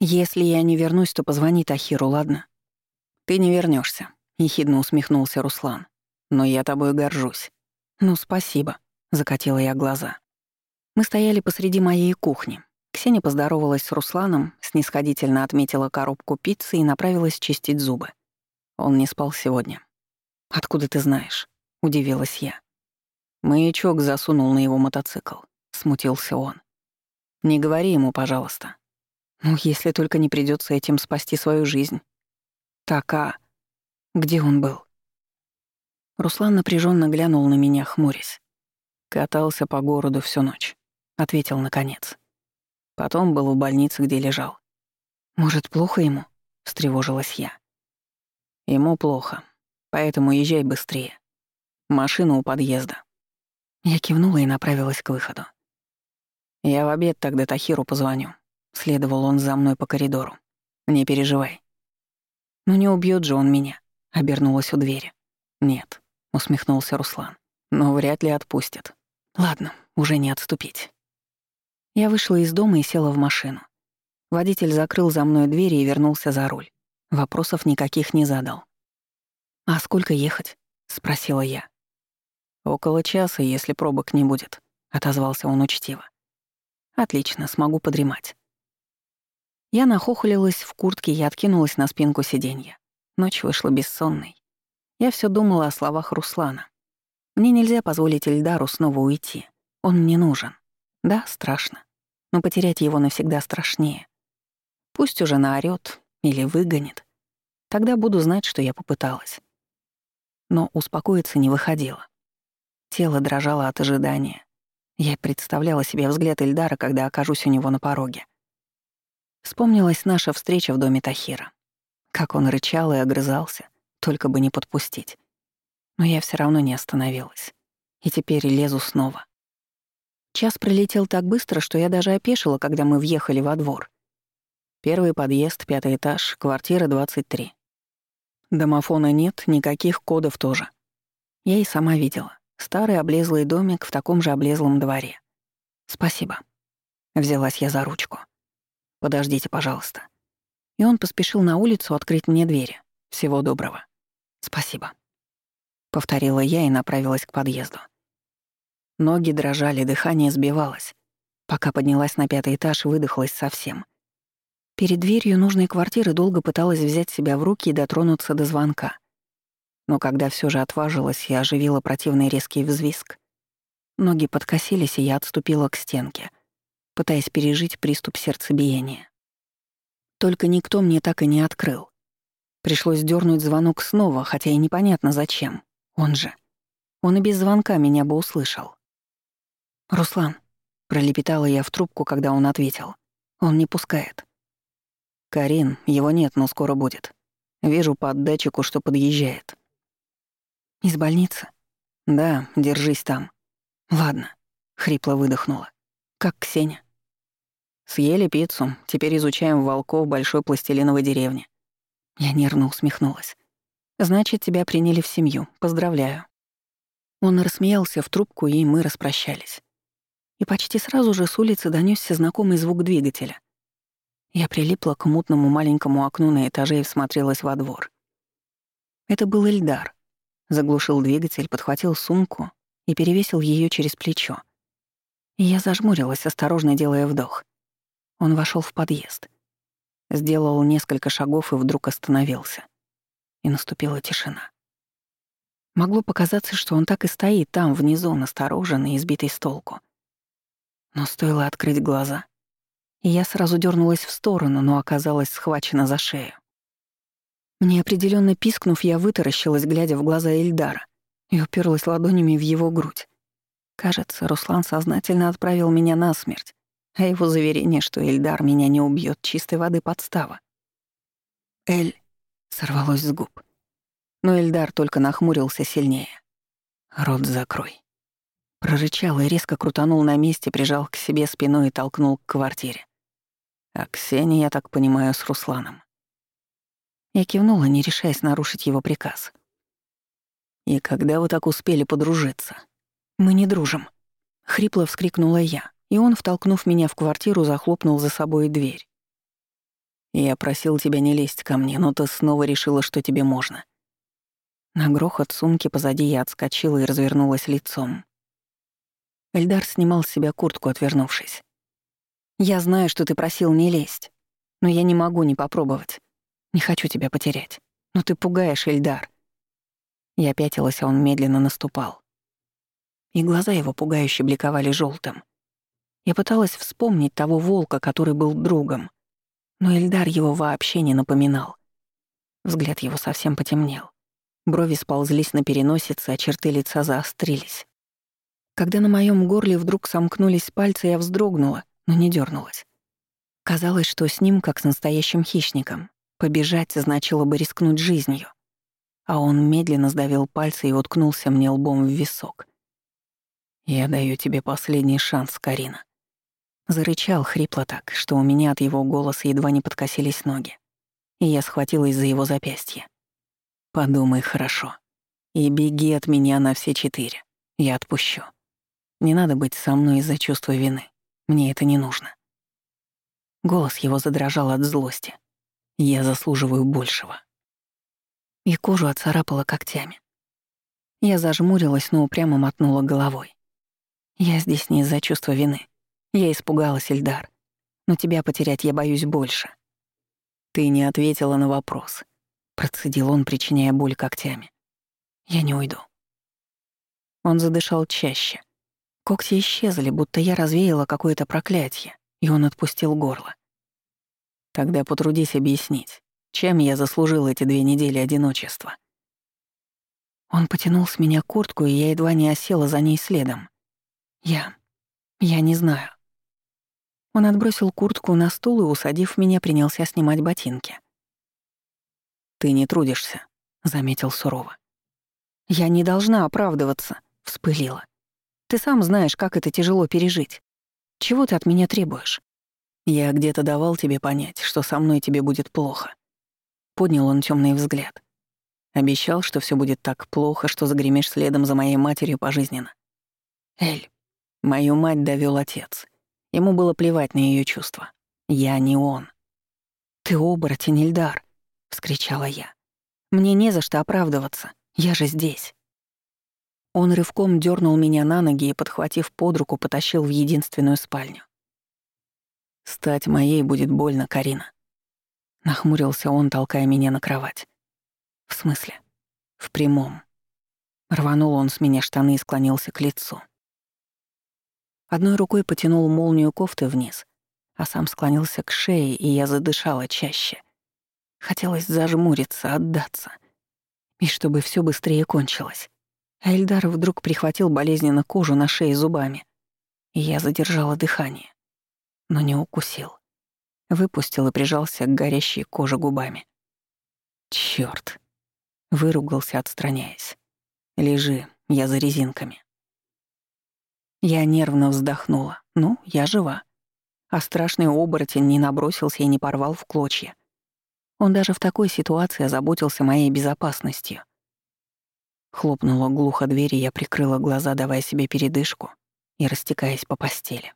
«Если я не вернусь, то позвони Тахиру, ладно?» «Ты не вернешься, ехидно усмехнулся Руслан. «Но я тобой горжусь». «Ну, спасибо», — закатила я глаза. Мы стояли посреди моей кухни. Ксения поздоровалась с Русланом, снисходительно отметила коробку пиццы и направилась чистить зубы. Он не спал сегодня. «Откуда ты знаешь?» — удивилась я. Маячок засунул на его мотоцикл. Смутился он. «Не говори ему, пожалуйста. Ну, если только не придется этим спасти свою жизнь. Так, а... Где он был?» Руслан напряженно глянул на меня, хмурясь. Катался по городу всю ночь. Ответил наконец. Потом был в больнице, где лежал. «Может, плохо ему?» — встревожилась я. «Ему плохо, поэтому езжай быстрее. Машина у подъезда». Я кивнула и направилась к выходу. «Я в обед тогда Тахиру позвоню». Следовал он за мной по коридору. «Не переживай». «Ну не убьет же он меня», — обернулась у двери. «Нет», — усмехнулся Руслан. «Но вряд ли отпустят. Ладно, уже не отступить». Я вышла из дома и села в машину. Водитель закрыл за мной двери и вернулся за руль. Вопросов никаких не задал. «А сколько ехать?» — спросила я. «Около часа, если пробок не будет», — отозвался он учтиво. «Отлично, смогу подремать». Я нахохлилась в куртке и откинулась на спинку сиденья. Ночь вышла бессонной. Я все думала о словах Руслана. Мне нельзя позволить Эльдару снова уйти. Он мне нужен. Да, страшно. Но потерять его навсегда страшнее. Пусть уже наорёт или выгонит. Тогда буду знать, что я попыталась. Но успокоиться не выходило. Тело дрожало от ожидания. Я представляла себе взгляд Эльдара, когда окажусь у него на пороге. Вспомнилась наша встреча в доме Тахира. Как он рычал и огрызался, только бы не подпустить. Но я все равно не остановилась. И теперь лезу снова. Час пролетел так быстро, что я даже опешила, когда мы въехали во двор. Первый подъезд, пятый этаж, квартира 23. Домофона нет, никаких кодов тоже. Я и сама видела. Старый облезлый домик в таком же облезлом дворе. «Спасибо». Взялась я за ручку. «Подождите, пожалуйста». И он поспешил на улицу открыть мне двери. «Всего доброго». «Спасибо». Повторила я и направилась к подъезду. Ноги дрожали, дыхание сбивалось. Пока поднялась на пятый этаж, выдохлась совсем. Перед дверью нужной квартиры долго пыталась взять себя в руки и дотронуться до звонка. Но когда все же отважилась и оживила противный резкий взвизг, ноги подкосились, и я отступила к стенке, пытаясь пережить приступ сердцебиения. Только никто мне так и не открыл. Пришлось дернуть звонок снова, хотя и непонятно зачем. Он же. Он и без звонка меня бы услышал. «Руслан», — пролепетала я в трубку, когда он ответил. «Он не пускает». «Карин, его нет, но скоро будет. Вижу по датчику, что подъезжает». «Из больницы?» «Да, держись там». «Ладно», — хрипло выдохнула. «Как Ксения?» «Съели пиццу, теперь изучаем волков большой пластилиновой деревни». Я нервно усмехнулась. «Значит, тебя приняли в семью. Поздравляю». Он рассмеялся в трубку, и мы распрощались и почти сразу же с улицы донёсся знакомый звук двигателя. Я прилипла к мутному маленькому окну на этаже и всмотрелась во двор. Это был Эльдар. Заглушил двигатель, подхватил сумку и перевесил её через плечо. И я зажмурилась, осторожно делая вдох. Он вошёл в подъезд. Сделал несколько шагов и вдруг остановился. И наступила тишина. Могло показаться, что он так и стоит там, внизу, настороженный и избитый с толку. Но стоило открыть глаза, и я сразу дернулась в сторону, но оказалась схвачена за шею. Неопределенно пискнув, я вытаращилась, глядя в глаза Эльдара, и уперлась ладонями в его грудь. Кажется, Руслан сознательно отправил меня на смерть, а его заверение, что Эльдар меня не убьет, чистой воды подстава. «Эль...» — сорвалось с губ. Но Эльдар только нахмурился сильнее. «Рот закрой». Прорычал и резко крутанул на месте, прижал к себе спиной и толкнул к квартире. А Ксения, я так понимаю, с Русланом. Я кивнула, не решаясь нарушить его приказ. «И когда вы так успели подружиться?» «Мы не дружим», — хрипло вскрикнула я, и он, втолкнув меня в квартиру, захлопнул за собой дверь. Я просил тебя не лезть ко мне, но ты снова решила, что тебе можно. На грохот сумки позади я отскочила и развернулась лицом. Эльдар снимал с себя куртку, отвернувшись. «Я знаю, что ты просил не лезть, но я не могу не попробовать. Не хочу тебя потерять. Но ты пугаешь, Эльдар». Я пятилась, а он медленно наступал. И глаза его пугающе бликовали желтым. Я пыталась вспомнить того волка, который был другом, но Эльдар его вообще не напоминал. Взгляд его совсем потемнел. Брови сползлись на переносице, а черты лица заострились. Когда на моем горле вдруг сомкнулись пальцы, я вздрогнула, но не дернулась. Казалось, что с ним, как с настоящим хищником, побежать значило бы рискнуть жизнью. А он медленно сдавил пальцы и уткнулся мне лбом в висок. «Я даю тебе последний шанс, Карина». Зарычал хрипло так, что у меня от его голоса едва не подкосились ноги. И я схватилась за его запястье. Подумай хорошо. И беги от меня на все четыре. Я отпущу. Не надо быть со мной из-за чувства вины. Мне это не нужно. Голос его задрожал от злости. Я заслуживаю большего. И кожу отцарапала когтями. Я зажмурилась, но упрямо мотнула головой. Я здесь не из-за чувства вины. Я испугалась, Эльдар. Но тебя потерять я боюсь больше. Ты не ответила на вопрос. Процедил он, причиняя боль когтями. «Я не уйду». Он задышал чаще. Когти исчезли, будто я развеяла какое-то проклятие, и он отпустил горло. «Тогда потрудись объяснить, чем я заслужил эти две недели одиночества?» Он потянул с меня куртку, и я едва не осела за ней следом. «Я... я не знаю». Он отбросил куртку на стул и, усадив меня, принялся снимать ботинки. «Ты не трудишься», — заметил сурово. «Я не должна оправдываться», — вспылила. «Ты сам знаешь, как это тяжело пережить. Чего ты от меня требуешь?» «Я где-то давал тебе понять, что со мной тебе будет плохо». Поднял он темный взгляд. Обещал, что все будет так плохо, что загремишь следом за моей матерью пожизненно. Эль, мою мать довел отец. Ему было плевать на ее чувства. Я не он. Ты оборотень, Ильдар. — вскричала я. «Мне не за что оправдываться. Я же здесь». Он рывком дернул меня на ноги и, подхватив под руку, потащил в единственную спальню. «Стать моей будет больно, Карина». Нахмурился он, толкая меня на кровать. «В смысле?» «В прямом». Рванул он с меня штаны и склонился к лицу. Одной рукой потянул молнию кофты вниз, а сам склонился к шее, и я задышала чаще. Хотелось зажмуриться, отдаться. И чтобы все быстрее кончилось. А Эльдар вдруг прихватил болезненно кожу на шее зубами. И я задержала дыхание. Но не укусил. Выпустил и прижался к горящей коже губами. Чёрт. Выругался, отстраняясь. Лежи, я за резинками. Я нервно вздохнула. Ну, я жива. А страшный оборотень не набросился и не порвал в клочья. Он даже в такой ситуации озаботился моей безопасностью. Хлопнула глухо дверь, и я прикрыла глаза, давая себе передышку и растекаясь по постели.